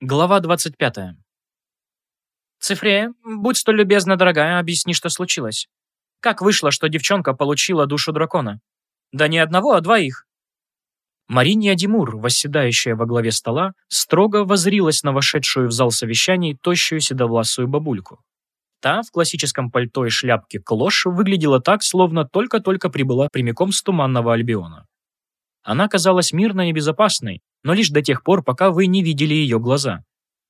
Глава 25. Цифре, будь столь любезна, дорогая, объясни, что случилось. Как вышло, что девчонка получила душу дракона? Да не одного, а двоих. Маринья Димур, восседающая во главе стола, строго возрилась на вошедшую в зал совещаний тощую седовласую бабульку. Та в классическом пальто и шляпке клош выглядела так, словно только-только прибыла прямиком с Туманного Альбиона. Она казалась мирной и безопасной, но лишь до тех пор, пока вы не видели ее глаза.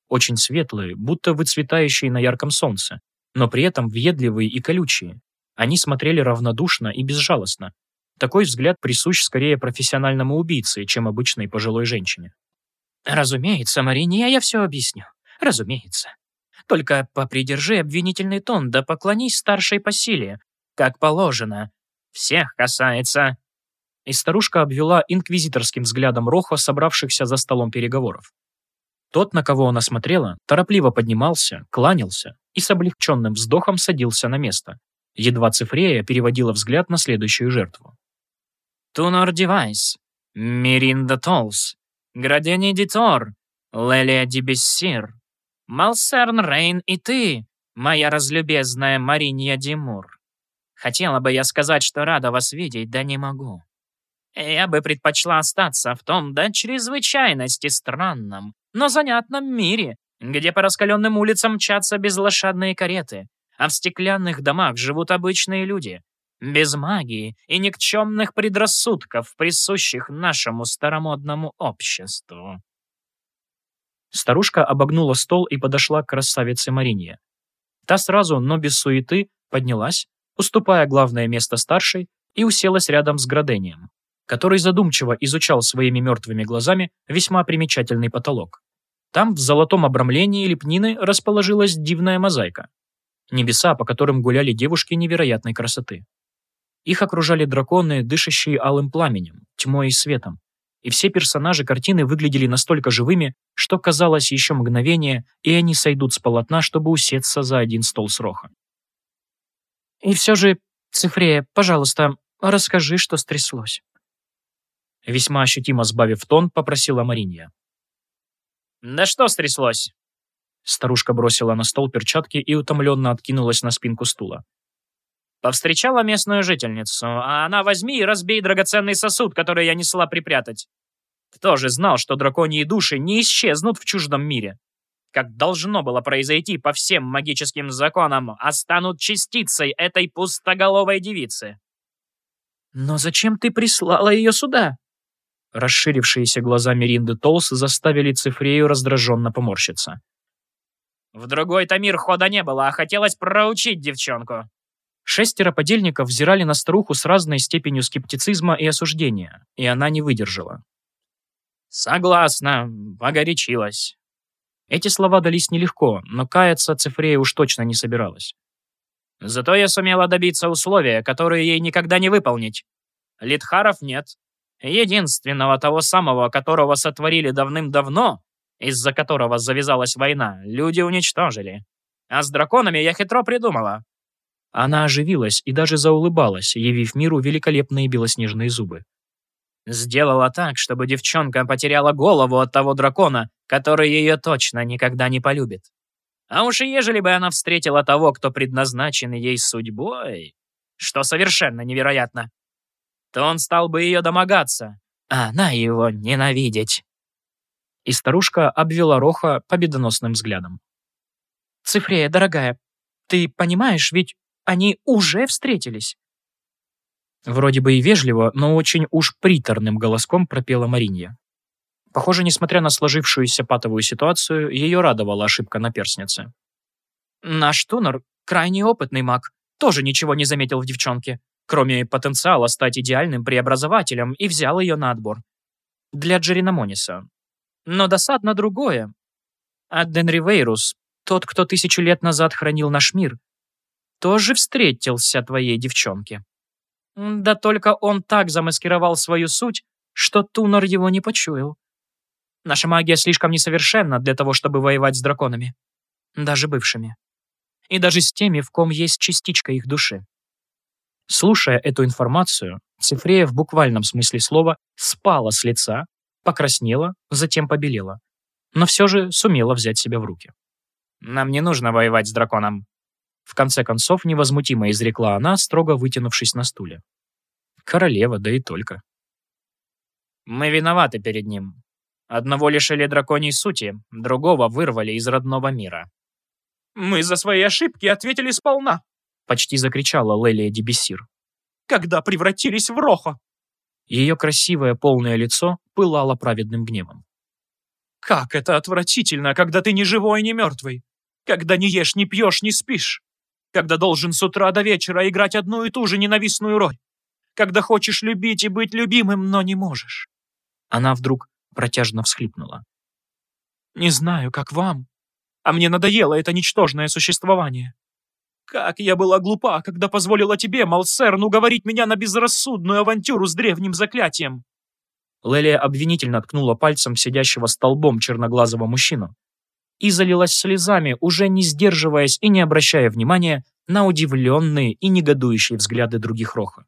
Очень светлые, будто выцветающие на ярком солнце, но при этом въедливые и колючие. Они смотрели равнодушно и безжалостно. Такой взгляд присущ скорее профессиональному убийце, чем обычной пожилой женщине. «Разумеется, Марине, я все объясню. Разумеется. Только попридержи обвинительный тон, да поклонись старшей по силе, как положено. Всех касается и старушка обвела инквизиторским взглядом Рохо, собравшихся за столом переговоров. Тот, на кого она смотрела, торопливо поднимался, кланялся и с облегченным вздохом садился на место. Едва Цифрея переводила взгляд на следующую жертву. «Тунор Девайс, Миринда Толс, Градени Дитор, Лелия Дибессир, Малсерн Рейн и ты, моя разлюбезная Маринья Димур. Хотела бы я сказать, что рада вас видеть, да не могу. Я бы предпочла остаться в том до чрезвычайности странном, но занятном мире, где по раскаленным улицам мчатся безлошадные кареты, а в стеклянных домах живут обычные люди, без магии и никчемных предрассудков, присущих нашему старомодному обществу. Старушка обогнула стол и подошла к красавице Марине. Та сразу, но без суеты, поднялась, уступая главное место старшей, и уселась рядом с Градением который задумчиво изучал своими мертвыми глазами весьма примечательный потолок. Там, в золотом обрамлении лепнины, расположилась дивная мозаика. Небеса, по которым гуляли девушки невероятной красоты. Их окружали драконы, дышащие алым пламенем, тьмой и светом. И все персонажи картины выглядели настолько живыми, что казалось еще мгновение, и они сойдут с полотна, чтобы усеться за один стол с роха. «И все же, Цифрея, пожалуйста, расскажи, что стряслось». Весьма ощутимо сбавив тон, попросила Маринья. «Да что стряслось?» Старушка бросила на стол перчатки и утомленно откинулась на спинку стула. «Повстречала местную жительницу, а она возьми и разбей драгоценный сосуд, который я несла припрятать. Кто же знал, что драконьи души не исчезнут в чуждом мире? Как должно было произойти по всем магическим законам, а станут частицей этой пустоголовой девицы?» «Но зачем ты прислала ее сюда?» Расширившиеся глаза Меринды Толс заставили Цифрею раздраженно поморщиться. «В другой-то мир хода не было, а хотелось проучить девчонку». Шестеро подельников взирали на старуху с разной степенью скептицизма и осуждения, и она не выдержала. «Согласна, погорячилась». Эти слова дались нелегко, но каяться Цифрея уж точно не собиралась. Зато я сумела добиться условия, которые ей никогда не выполнить. Литхаров нет, Единственного того самого, которого сотворили давным-давно, из-за которого завязалась война, люди уничтожили. А с драконами я хитро придумала. Она оживилась и даже заулыбалась, явив миру великолепные белоснежные зубы. Сделала так, чтобы девчонка потеряла голову от того дракона, который ее точно никогда не полюбит. А уж ежели бы она встретила того, кто предназначен ей судьбой, что совершенно невероятно, то он стал бы ее домогаться, а она его ненавидеть. И старушка обвела Роха победоносным взглядом. «Цифрея, дорогая, ты понимаешь, ведь они уже встретились?» Вроде бы и вежливо, но очень уж приторным голоском пропела Маринья. Похоже, несмотря на сложившуюся патовую ситуацию, ее радовала ошибка на перстнице. «Наш Тунор, крайне опытный маг, тоже ничего не заметил в девчонке кроме потенциала стать идеальным преобразователем, и взял ее на отбор. Для Джерина Мониса. Но досадно другое. А Денри Вейрус, тот, кто тысячу лет назад хранил наш мир, тоже встретился твоей девчонке. Да только он так замаскировал свою суть, что Тунор его не почуял. Наша магия слишком несовершенна для того, чтобы воевать с драконами. Даже бывшими. И даже с теми, в ком есть частичка их души. Слушая эту информацию, Цифрея в буквальном смысле слова спала с лица, покраснела, затем побелела. но все же сумела взять себя в руки. «Нам не нужно воевать с драконом», в конце концов, невозмутимо изрекла она, строго вытянувшись на стуле. Королева, да и только. «Мы виноваты перед ним. Одного лишили драконьей сути, другого вырвали из родного мира». «Мы за свои ошибки ответили сполна», — почти закричала Лелия Дебесир. «Когда превратились в Рохо». Ее красивое полное лицо пылало праведным гневом. «Как это отвратительно, когда ты ни живой, ни мертвый! Когда не ешь, не пьешь, не спишь! Когда должен с утра до вечера играть одну и ту же ненавистную роль! Когда хочешь любить и быть любимым, но не можешь!» Она вдруг протяжно всхлипнула. «Не знаю, как вам, а мне надоело это ничтожное существование. Как я была глупа, когда позволила тебе, Малсерн, уговорить меня на безрассудную авантюру с древним заклятием!» Лелия обвинительно ткнула пальцем сидящего столбом черноглазого мужчину и залилась слезами, уже не сдерживаясь и не обращая внимания на удивленные и негодующие взгляды других Роха.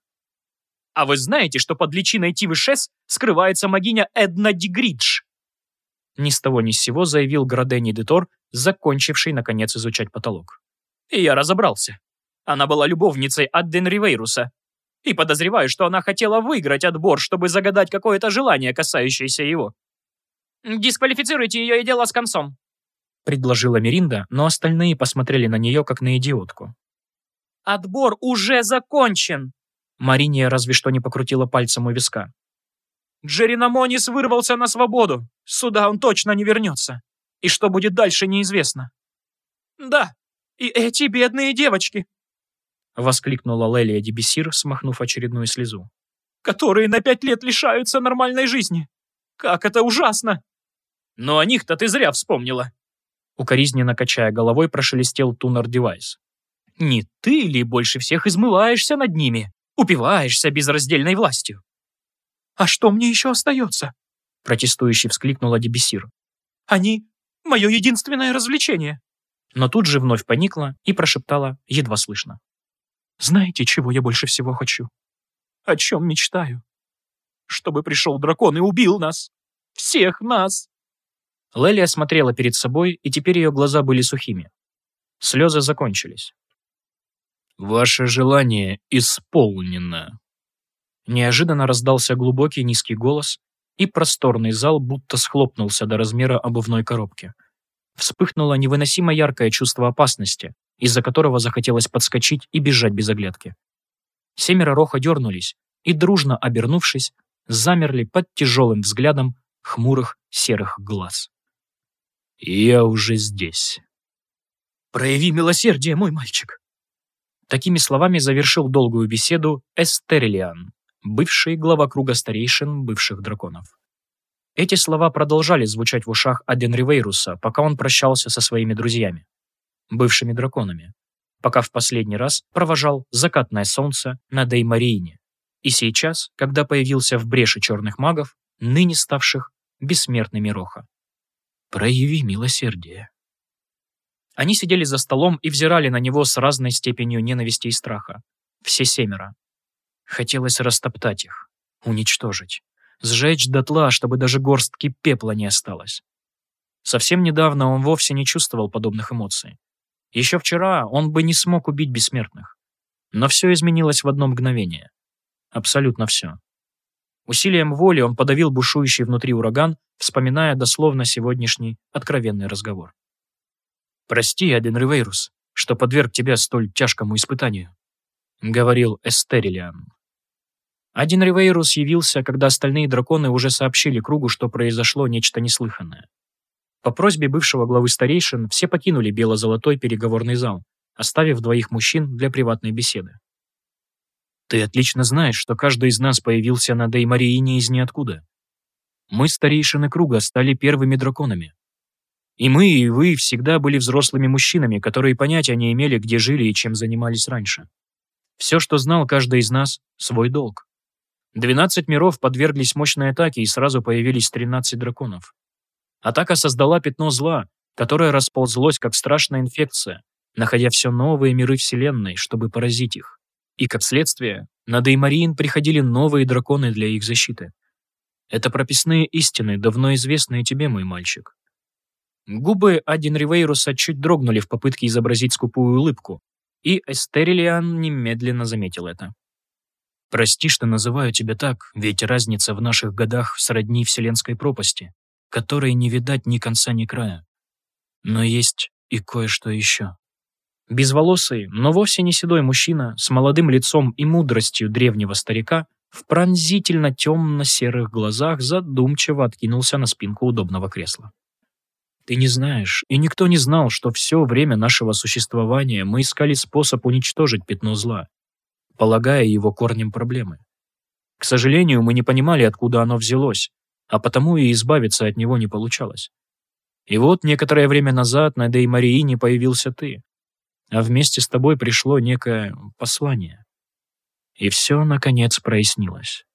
«А вы знаете, что под личиной Тивы Шес скрывается могиня Эдна Дигридж?» Ни с того ни с сего заявил Градени Детор, закончивший, наконец, изучать потолок. И я разобрался. Она была любовницей Адден Ривейруса. И подозреваю, что она хотела выиграть отбор, чтобы загадать какое-то желание, касающееся его. «Дисквалифицируйте ее и дело с концом», — предложила Меринда, но остальные посмотрели на нее, как на идиотку. «Отбор уже закончен!» Мариния разве что не покрутила пальцем у виска. Джеринамонис вырвался на свободу. Сюда он точно не вернется. И что будет дальше, неизвестно. Да, и эти бедные девочки. Воскликнула Лелия Дебесир, смахнув очередную слезу. Которые на пять лет лишаются нормальной жизни. Как это ужасно! Но о них-то ты зря вспомнила. Укоризненно качая головой, прошелестел Тунор Девайс. Не ты ли больше всех измываешься над ними? Упиваешься безраздельной властью? «А что мне еще остается?» Протестующе воскликнула Дебесир. «Они — мое единственное развлечение!» Но тут же вновь поникла и прошептала, едва слышно. «Знаете, чего я больше всего хочу? О чем мечтаю? Чтобы пришел дракон и убил нас! Всех нас!» Лелия смотрела перед собой, и теперь ее глаза были сухими. Слезы закончились. «Ваше желание исполнено», Неожиданно раздался глубокий низкий голос, и просторный зал будто схлопнулся до размера обувной коробки. Вспыхнуло невыносимо яркое чувство опасности, из-за которого захотелось подскочить и бежать без оглядки. Семеро Роха дернулись и, дружно обернувшись, замерли под тяжелым взглядом хмурых серых глаз. «Я уже здесь». «Прояви милосердие, мой мальчик!» Такими словами завершил долгую беседу Эстерилиан, бывший глава круга старейшин бывших драконов. Эти слова продолжали звучать в ушах Аденривейруса, пока он прощался со своими друзьями, бывшими драконами, пока в последний раз провожал закатное солнце на Деймариине. И сейчас, когда появился в бреше черных магов, ныне ставших бессмертными Роха. «Прояви милосердие». Они сидели за столом и взирали на него с разной степенью ненависти и страха. Все семеро, Хотелось растоптать их, уничтожить, сжечь дотла, чтобы даже горстки пепла не осталось. Совсем недавно он вовсе не чувствовал подобных эмоций. Еще вчера он бы не смог убить бессмертных. Но все изменилось в одно мгновение. Абсолютно все. Усилием воли он подавил бушующий внутри ураган, вспоминая дословно сегодняшний откровенный разговор. «Прости, Аден Ривейрус, что подверг тебя столь тяжкому испытанию», — говорил Эстерилиан. Один Ривейрус явился, когда остальные драконы уже сообщили кругу, что произошло нечто неслыханное. По просьбе бывшего главы старейшин все покинули бело-золотой переговорный зал, оставив двоих мужчин для приватной беседы. «Ты отлично знаешь, что каждый из нас появился на Деймариине из ниоткуда. Мы, старейшины круга, стали первыми драконами. И мы, и вы всегда были взрослыми мужчинами, которые понятия не имели, где жили и чем занимались раньше. Все, что знал каждый из нас, — свой долг. Двенадцать миров подверглись мощной атаке и сразу появились тринадцать драконов. Атака создала пятно зла, которое расползлось как страшная инфекция, находя все новые миры Вселенной, чтобы поразить их. И, как следствие, на Деймариин приходили новые драконы для их защиты. Это прописные истины, давно известные тебе, мой мальчик. Губы Адин Ривейруса чуть дрогнули в попытке изобразить скупую улыбку, и Эстерилиан немедленно заметил это. «Прости, что называю тебя так, ведь разница в наших годах сродни вселенской пропасти, которой не видать ни конца, ни края. Но есть и кое-что еще». Безволосый, но вовсе не седой мужчина с молодым лицом и мудростью древнего старика в пронзительно темно-серых глазах задумчиво откинулся на спинку удобного кресла. Ты не знаешь, и никто не знал, что все время нашего существования мы искали способ уничтожить пятно зла, полагая его корнем проблемы. К сожалению, мы не понимали, откуда оно взялось, а потому и избавиться от него не получалось. И вот некоторое время назад на Деймариине появился ты, а вместе с тобой пришло некое послание. И все, наконец, прояснилось.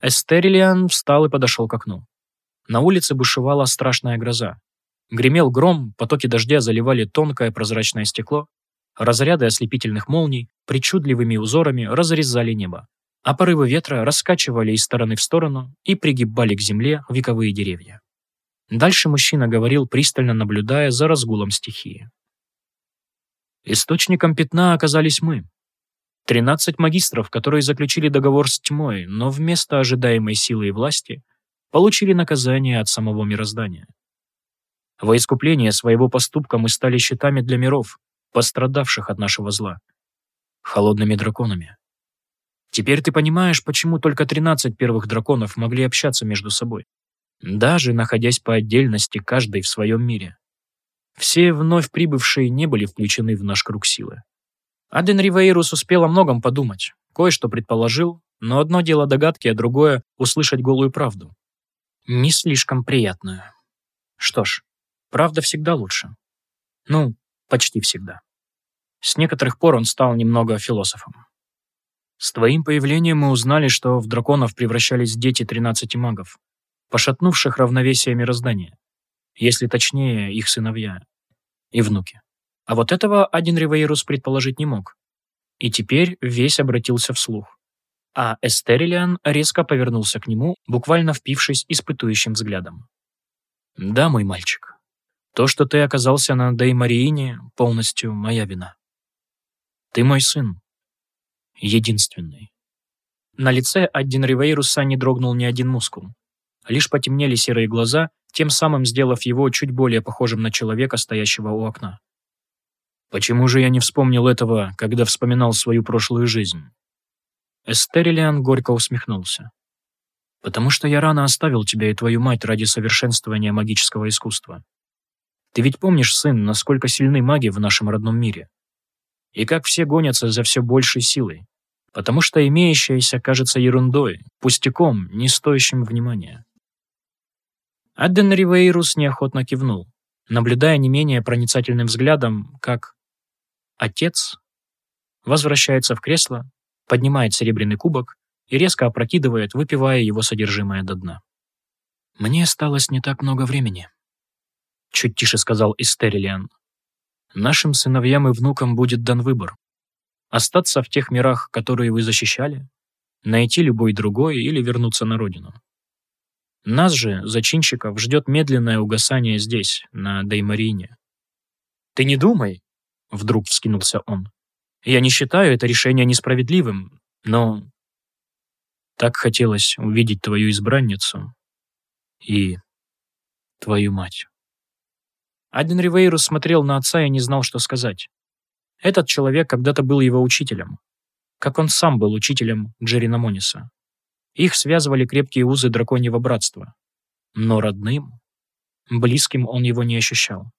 Эстерилиан встал и подошел к окну. На улице бушевала страшная гроза. Гремел гром, потоки дождя заливали тонкое прозрачное стекло, разряды ослепительных молний причудливыми узорами разрезали небо, а порывы ветра раскачивали из стороны в сторону и пригибали к земле вековые деревья. Дальше мужчина говорил, пристально наблюдая за разгулом стихии. Источником пятна оказались мы. Тринадцать магистров, которые заключили договор с тьмой, но вместо ожидаемой силы и власти получили наказание от самого мироздания. Во искупление своего поступка мы стали щитами для миров, пострадавших от нашего зла. Холодными драконами. Теперь ты понимаешь, почему только 13 первых драконов могли общаться между собой, даже находясь по отдельности каждый в своем мире. Все вновь прибывшие не были включены в наш круг силы. Аден Ривейрус успел о многом подумать, кое-что предположил, но одно дело догадки, а другое — услышать голую правду. Не слишком приятную. Что ж, Правда всегда лучше. Ну, почти всегда. С некоторых пор он стал немного философом. С твоим появлением мы узнали, что в драконов превращались дети 13 магов, пошатнувших равновесие мироздания, если точнее, их сыновья и внуки. А вот этого один Ривейрус предположить не мог. И теперь весь обратился вслух. А Эстерилиан резко повернулся к нему, буквально впившись испытующим взглядом. «Да, мой мальчик, то, что ты оказался на Деймариине, полностью моя вина. Ты мой сын. Единственный. На лице Аддин Ривейруса не дрогнул ни один мускул. Лишь потемнели серые глаза, тем самым сделав его чуть более похожим на человека, стоящего у окна. Почему же я не вспомнил этого, когда вспоминал свою прошлую жизнь? Эстерилиан горько усмехнулся. «Потому что я рано оставил тебя и твою мать ради совершенствования магического искусства. Ты ведь помнишь, сын, насколько сильны маги в нашем родном мире? И как все гонятся за все большей силой. Потому что имеющееся кажется ерундой, пустяком, не стоящим внимания. Адден Ривейрус неохотно кивнул, наблюдая не менее проницательным взглядом, как отец возвращается в кресло, поднимает серебряный кубок и резко опрокидывает, выпивая его содержимое до дна. «Мне осталось не так много времени», чуть тише сказал Истерилиан. Нашим сыновьям и внукам будет дан выбор. Остаться в тех мирах, которые вы защищали, найти любой другой или вернуться на родину. Нас же, зачинщиков, ждет медленное угасание здесь, на Деймарине. «Ты не думай!» — вдруг вскинулся он. «Я не считаю это решение несправедливым, но...» Так хотелось увидеть твою избранницу и твою мать. Аден Ривейрус смотрел на отца и не знал, что сказать. Этот человек когда-то был его учителем. Как он сам был учителем Джерина Мониса. Их связывали крепкие узы драконьего братства. Но родным, близким он его не ощущал.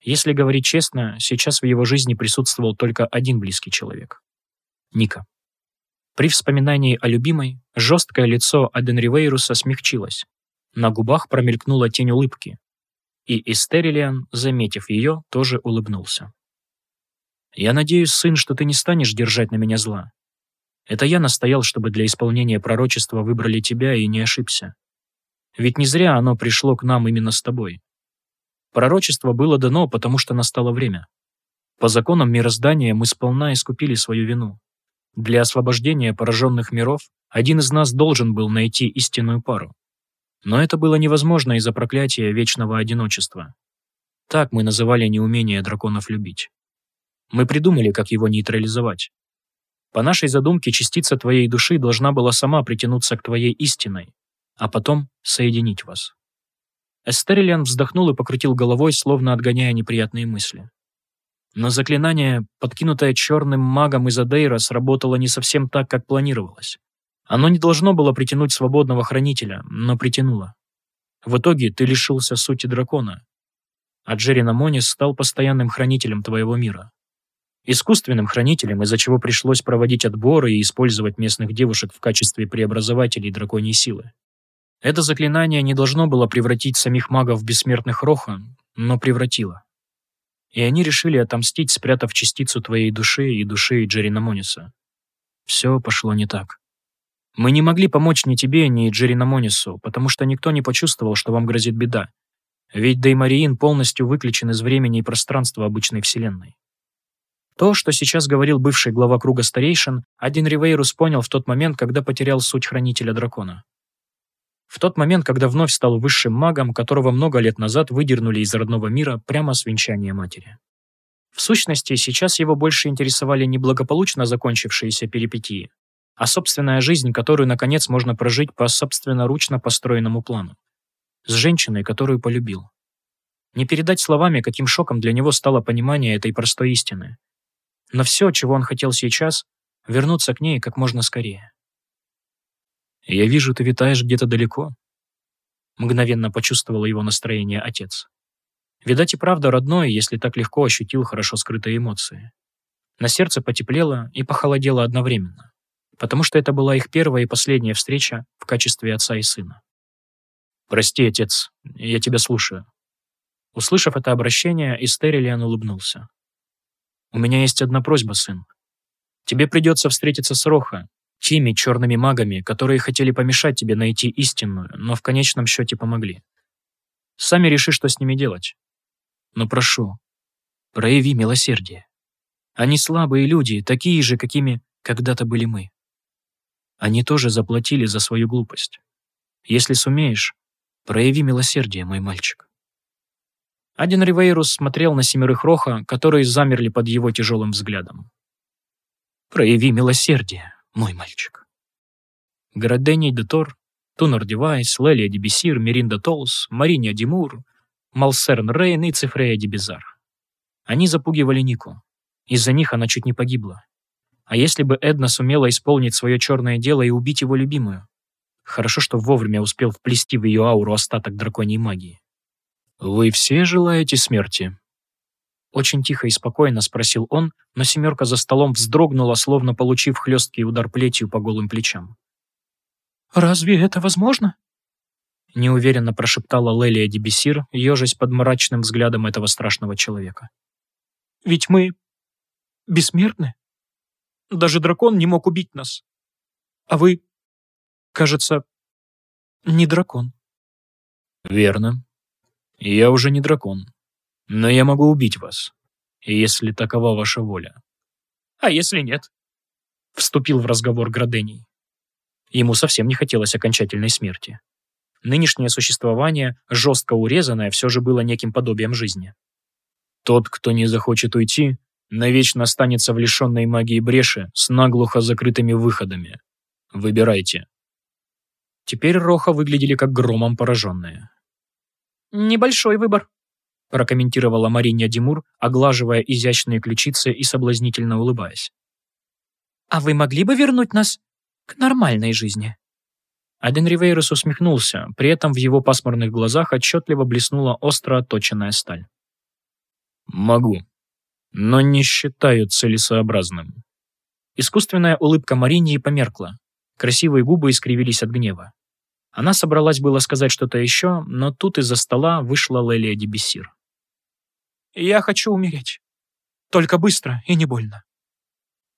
Если говорить честно, сейчас в его жизни присутствовал только один близкий человек. Ника. При вспоминании о любимой, жесткое лицо Аден Ривейруса смягчилось. На губах промелькнула тень улыбки, и Истерилиан, заметив ее, тоже улыбнулся. «Я надеюсь, сын, что ты не станешь держать на меня зла. Это я настоял, чтобы для исполнения пророчества выбрали тебя и не ошибся. Ведь не зря оно пришло к нам именно с тобой. Пророчество было дано, потому что настало время. По законам мироздания мы сполна искупили свою вину. Для освобождения пораженных миров один из нас должен был найти истинную пару. Но это было невозможно из-за проклятия вечного одиночества. Так мы называли неумение драконов любить. Мы придумали, как его нейтрализовать. По нашей задумке, частица твоей души должна была сама притянуться к твоей истиной, а потом соединить вас. Эстерилиан вздохнул и покрутил головой, словно отгоняя неприятные мысли. Но заклинание, подкинутое черным магом из Адейра, сработало не совсем так, как планировалось. Оно не должно было притянуть свободного хранителя, но притянуло. В итоге ты лишился сути дракона. А Джерина Монис стал постоянным хранителем твоего мира. Искусственным хранителем, из-за чего пришлось проводить отборы и использовать местных девушек в качестве преобразователей драконьей силы. Это заклинание не должно было превратить самих магов в бессмертных Роха, но превратило. И они решили отомстить, спрятав частицу твоей души и души Джерина Мониса. Все пошло не так. Мы не могли помочь ни тебе, ни Джерина Монису, потому что никто не почувствовал, что вам грозит беда. Ведь Деймариин полностью выключен из времени и пространства обычной Вселенной. То, что сейчас говорил бывший глава круга старейшин, один Ривейрус понял в тот момент, когда потерял суть Хранителя Дракона. В тот момент, когда вновь стал высшим магом, которого много лет назад выдернули из родного мира прямо с венчания матери. В сущности, сейчас его больше интересовали не благополучно закончившиеся перипетии, а собственная жизнь, которую, наконец, можно прожить по собственноручно построенному плану. С женщиной, которую полюбил. Не передать словами, каким шоком для него стало понимание этой простой истины. Но все, чего он хотел сейчас, вернуться к ней как можно скорее. «Я вижу, ты витаешь где-то далеко», — мгновенно почувствовал его настроение отец. Видать и правда родной, если так легко ощутил хорошо скрытые эмоции. На сердце потеплело и похолодело одновременно потому что это была их первая и последняя встреча в качестве отца и сына. «Прости, отец, я тебя слушаю». Услышав это обращение, Истерилиан улыбнулся. «У меня есть одна просьба, сын. Тебе придется встретиться с Роха, теми черными магами, которые хотели помешать тебе найти истинную, но в конечном счете помогли. Сами реши, что с ними делать. Но прошу, прояви милосердие. Они слабые люди, такие же, какими когда-то были мы. Они тоже заплатили за свою глупость. Если сумеешь, прояви милосердие, мой мальчик. Один Ривейрус смотрел на семерых Роха, которые замерли под его тяжелым взглядом. «Прояви милосердие, мой мальчик». Градений Детор, Тунор Девайс, Лелия Дебесир, Миринда Толс, Мариния Димур, Малсерн Рейн и Цифрея Дебизар. Они запугивали Нику. Из-за них она чуть не погибла. А если бы Эдна сумела исполнить свое черное дело и убить его любимую? Хорошо, что вовремя успел вплести в ее ауру остаток драконьей магии. «Вы все желаете смерти?» Очень тихо и спокойно спросил он, но семерка за столом вздрогнула, словно получив хлесткий удар плетью по голым плечам. «Разве это возможно?» Неуверенно прошептала Лелия Дебесир, ежась под мрачным взглядом этого страшного человека. «Ведь мы бессмертны?» Даже дракон не мог убить нас. А вы, кажется, не дракон. Верно. Я уже не дракон. Но я могу убить вас, если такова ваша воля. А если нет? Вступил в разговор Градений. Ему совсем не хотелось окончательной смерти. Нынешнее существование, жестко урезанное, все же было неким подобием жизни. Тот, кто не захочет уйти, навечно останется в лишенной магии бреши с наглухо закрытыми выходами. Выбирайте. Теперь Роха выглядели как громом пораженные. «Небольшой выбор», – прокомментировала Мариня Димур, оглаживая изящные ключицы и соблазнительно улыбаясь. «А вы могли бы вернуть нас к нормальной жизни?» Аден Ривейрос усмехнулся, при этом в его пасмурных глазах отчетливо блеснула остро отточенная сталь. «Могу», но не считаю целесообразным. Искусственная улыбка Маринии померкла. Красивые губы искривились от гнева. Она собралась было сказать что-то еще, но тут из-за стола вышла Лелия Дебесир. «Я хочу умереть. Только быстро и не больно».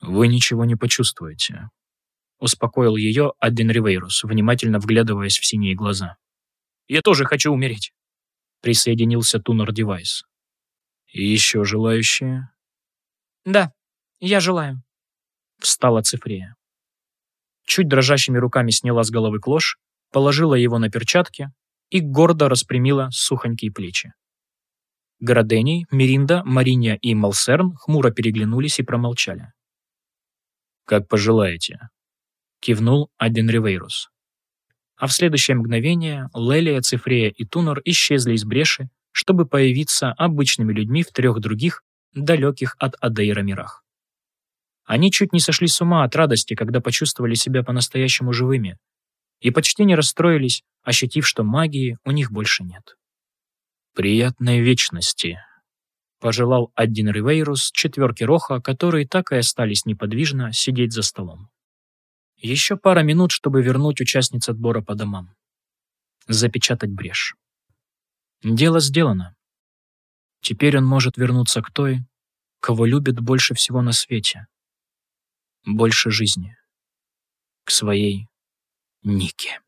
«Вы ничего не почувствуете», — успокоил ее Адден Ривейрус, внимательно вглядываясь в синие глаза. «Я тоже хочу умереть», — присоединился Тунор Девайс. И еще желающие? Да, я желаю. Встала Цифрия. Чуть дрожащими руками сняла с головы клош, положила его на перчатки, и гордо распрямила сухонькие плечи. Градений, Меринда, Мариня и Малсерн хмуро переглянулись и промолчали. «Как пожелаете», — кивнул Аден Ривейрус. А в следующее мгновение Лелия, Цифрея и Тунор исчезли из бреши, чтобы появиться обычными людьми в трех других, далеких от Адейра мирах. Они чуть не сошли с ума от радости, когда почувствовали себя по-настоящему живыми, и почти не расстроились, ощутив, что магии у них больше нет. «Приятной вечности», — пожелал один Ривейрус четверки Роха, которые так и остались неподвижно сидеть за столом. Еще пара минут, чтобы вернуть участниц отбора по домам. Запечатать брешь. Дело сделано. Теперь он может вернуться к той, кого любит больше всего на свете. Больше жизни. К своей Нике.